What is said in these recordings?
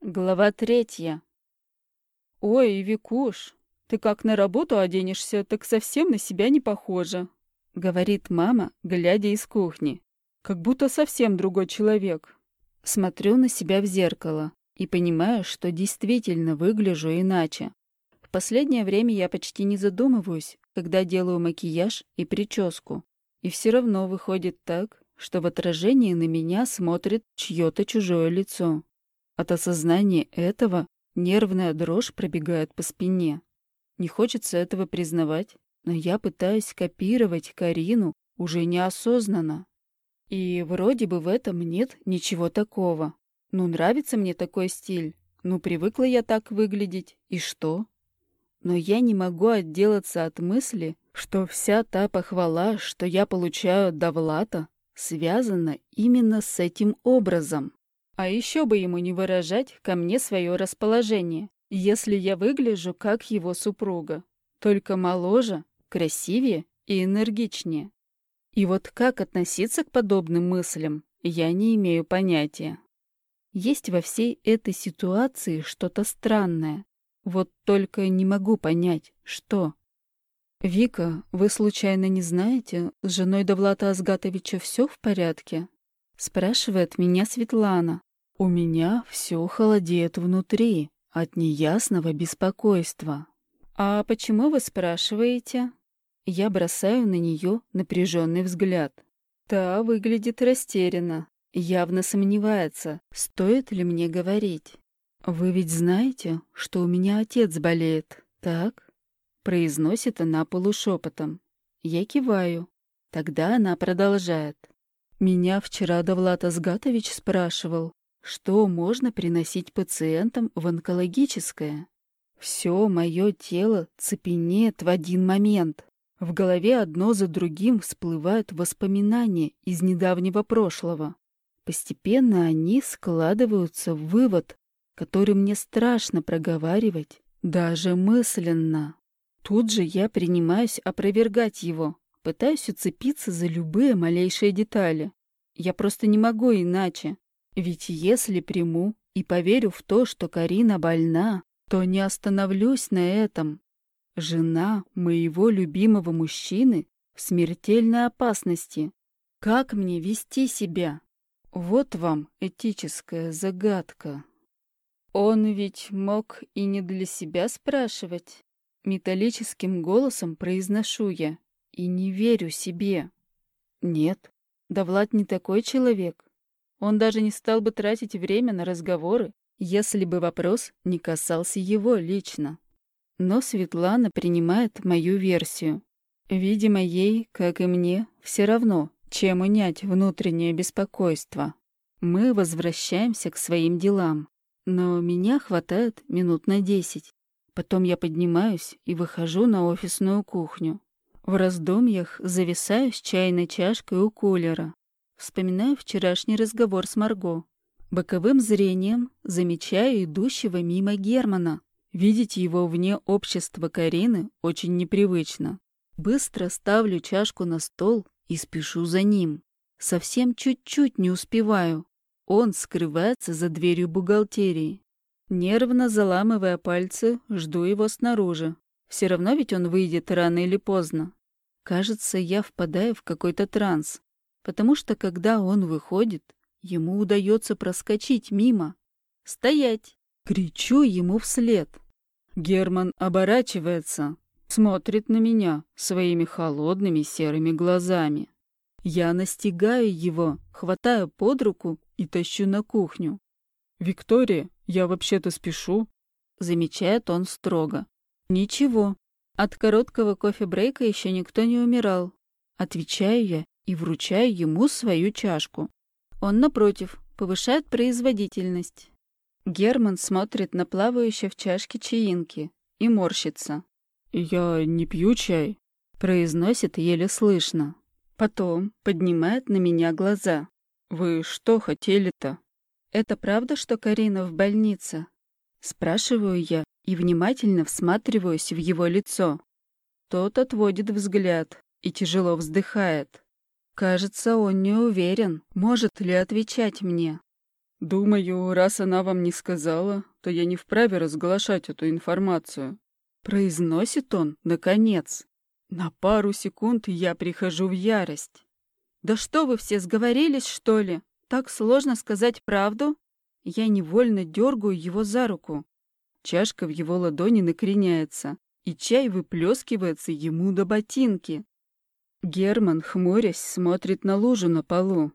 Глава третья. «Ой, Викуш, ты как на работу оденешься, так совсем на себя не похожа», — говорит мама, глядя из кухни. «Как будто совсем другой человек». Смотрю на себя в зеркало и понимаю, что действительно выгляжу иначе. В последнее время я почти не задумываюсь, когда делаю макияж и прическу. И все равно выходит так, что в отражении на меня смотрит чье-то чужое лицо. От осознания этого нервная дрожь пробегает по спине. Не хочется этого признавать, но я пытаюсь копировать Карину уже неосознанно. И вроде бы в этом нет ничего такого. Ну, нравится мне такой стиль. Ну, привыкла я так выглядеть. И что? Но я не могу отделаться от мысли, что вся та похвала, что я получаю от Довлата, связана именно с этим образом. А еще бы ему не выражать ко мне свое расположение, если я выгляжу как его супруга, только моложе, красивее и энергичнее. И вот как относиться к подобным мыслям, я не имею понятия. Есть во всей этой ситуации что-то странное. Вот только не могу понять, что. «Вика, вы случайно не знаете, с женой Довлата Азгатовича все в порядке?» Спрашивает меня Светлана. У меня все холодеет внутри от неясного беспокойства. «А почему вы спрашиваете?» Я бросаю на нее напряженный взгляд. Та выглядит растерянно, явно сомневается, стоит ли мне говорить. «Вы ведь знаете, что у меня отец болеет, так?» Произносит она полушепотом. Я киваю. Тогда она продолжает. «Меня вчера Довлат Азгатович спрашивал, что можно приносить пациентам в онкологическое? Все мое тело цепенеет в один момент. В голове одно за другим всплывают воспоминания из недавнего прошлого. Постепенно они складываются в вывод, который мне страшно проговаривать, даже мысленно. Тут же я принимаюсь опровергать его, пытаюсь уцепиться за любые малейшие детали. Я просто не могу иначе. Ведь если приму и поверю в то, что Карина больна, то не остановлюсь на этом. Жена моего любимого мужчины в смертельной опасности. Как мне вести себя? Вот вам этическая загадка. Он ведь мог и не для себя спрашивать. Металлическим голосом произношу я и не верю себе. Нет, да Влад не такой человек. Он даже не стал бы тратить время на разговоры, если бы вопрос не касался его лично. Но Светлана принимает мою версию. Видимо, ей, как и мне, все равно, чем унять внутреннее беспокойство. Мы возвращаемся к своим делам. Но меня хватает минут на десять. Потом я поднимаюсь и выхожу на офисную кухню. В раздумьях зависаю с чайной чашкой у кулера, Вспоминаю вчерашний разговор с Марго. Боковым зрением замечаю идущего мимо Германа. Видеть его вне общества Карины очень непривычно. Быстро ставлю чашку на стол и спешу за ним. Совсем чуть-чуть не успеваю. Он скрывается за дверью бухгалтерии. Нервно заламывая пальцы, жду его снаружи. Все равно ведь он выйдет рано или поздно. Кажется, я впадаю в какой-то транс потому что когда он выходит, ему удается проскочить мимо. «Стоять!» — кричу ему вслед. Герман оборачивается, смотрит на меня своими холодными серыми глазами. Я настигаю его, хватаю под руку и тащу на кухню. «Виктория, я вообще-то спешу», — замечает он строго. «Ничего, от короткого кофе-брейка еще никто не умирал», — отвечаю я и вручаю ему свою чашку. Он, напротив, повышает производительность. Герман смотрит на плавающие в чашке чаинки и морщится. «Я не пью чай», — произносит еле слышно. Потом поднимает на меня глаза. «Вы что хотели-то?» «Это правда, что Карина в больнице?» Спрашиваю я и внимательно всматриваюсь в его лицо. Тот отводит взгляд и тяжело вздыхает. Кажется, он не уверен, может ли отвечать мне. Думаю, раз она вам не сказала, то я не вправе разглашать эту информацию. Произносит он, наконец. На пару секунд я прихожу в ярость. Да что вы все сговорились, что ли? Так сложно сказать правду? Я невольно дергаю его за руку. Чашка в его ладони накреняется, и чай выплескивается ему до ботинки. Герман, хмурясь, смотрит на лужу на полу.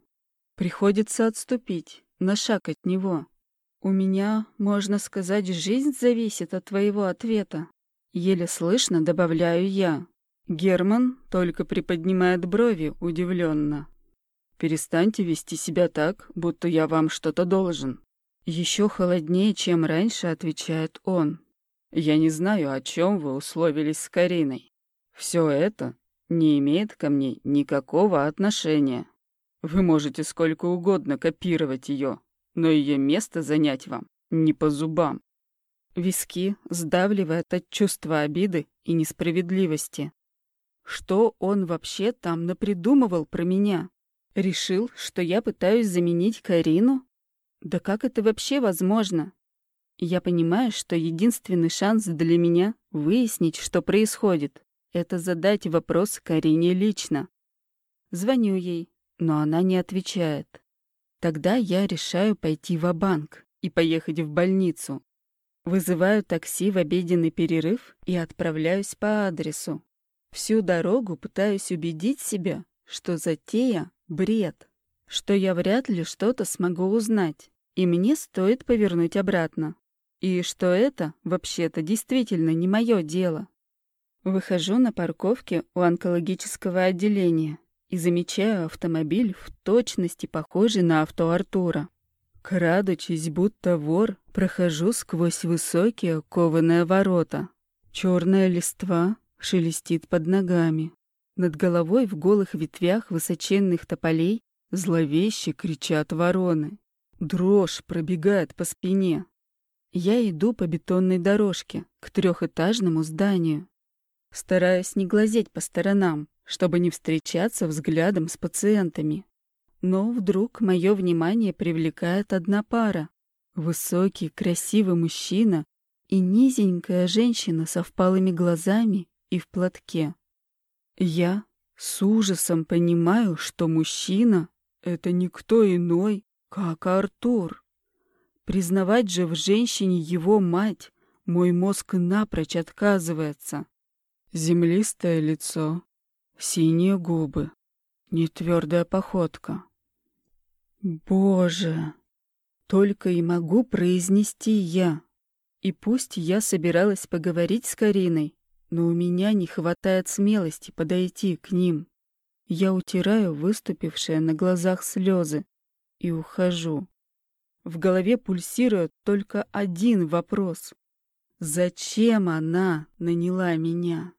Приходится отступить, на шаг от него. У меня, можно сказать, жизнь зависит от твоего ответа. Еле слышно добавляю я. Герман только приподнимает брови удивленно. Перестаньте вести себя так, будто я вам что-то должен. Еще холоднее, чем раньше, отвечает он. Я не знаю, о чем вы условились с Кариной. Все это не имеет ко мне никакого отношения. Вы можете сколько угодно копировать ее, но ее место занять вам не по зубам. Виски сдавливает от чувства обиды и несправедливости. Что он вообще там напридумывал про меня? Решил, что я пытаюсь заменить Карину? Да как это вообще возможно? Я понимаю, что единственный шанс для меня выяснить, что происходит, это задать вопрос Карине лично. Звоню ей, но она не отвечает. Тогда я решаю пойти в банк и поехать в больницу. Вызываю такси в обеденный перерыв и отправляюсь по адресу. Всю дорогу пытаюсь убедить себя, что затея — бред, что я вряд ли что-то смогу узнать, и мне стоит повернуть обратно. И что это, вообще-то, действительно не мое дело. Выхожу на парковке у онкологического отделения и замечаю автомобиль в точности похожий на авто Артура. Крадучись, будто вор, прохожу сквозь высокие кованые ворота. Черная листва шелестит под ногами. Над головой в голых ветвях высоченных тополей зловеще кричат вороны. Дрожь пробегает по спине. Я иду по бетонной дорожке к трехэтажному зданию. Стараюсь не глазеть по сторонам, чтобы не встречаться взглядом с пациентами. Но вдруг мое внимание привлекает одна пара. Высокий, красивый мужчина и низенькая женщина со впалыми глазами и в платке. Я с ужасом понимаю, что мужчина — это никто иной, как Артур. Признавать же в женщине его мать мой мозг напрочь отказывается. Землистое лицо, Синие губы, нетвердая походка. Боже! Только и могу произнести я. И пусть я собиралась поговорить с Кариной, но у меня не хватает смелости подойти к ним. Я утираю выступившие на глазах слезы и ухожу. В голове пульсирует только один вопрос. Зачем она наняла меня?